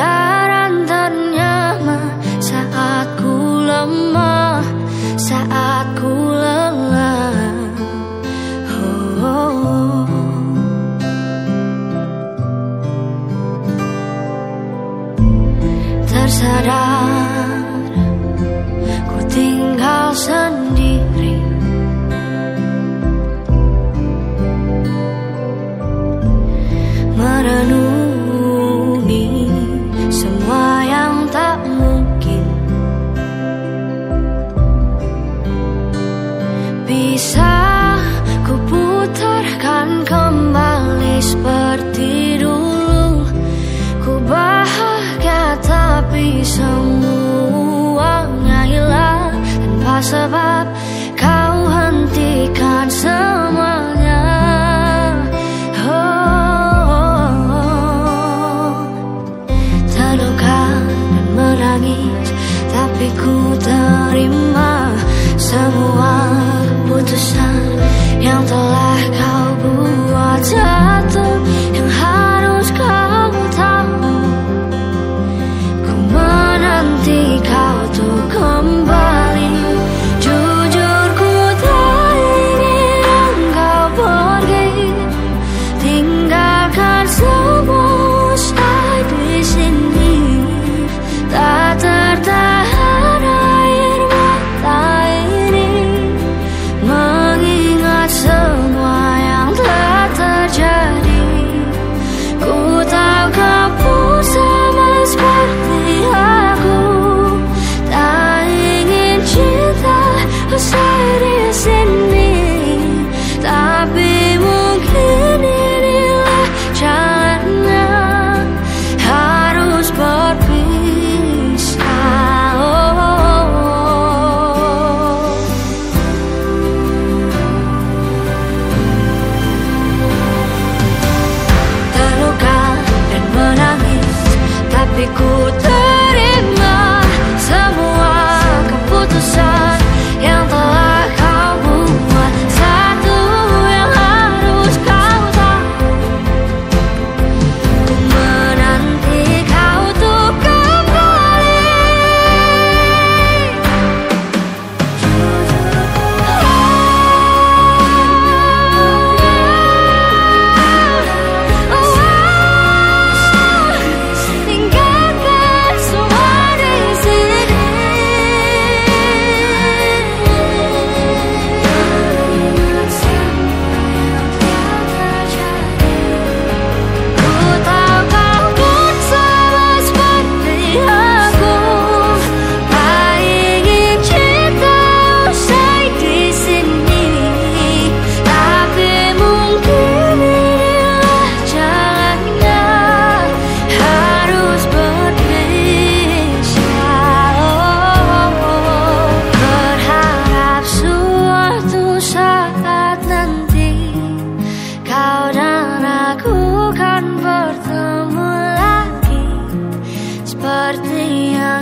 Sandaran ternyaman saat ku lemah, saat ku lelah. Oh, oh, oh.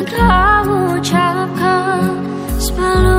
kau ucapkan sebelum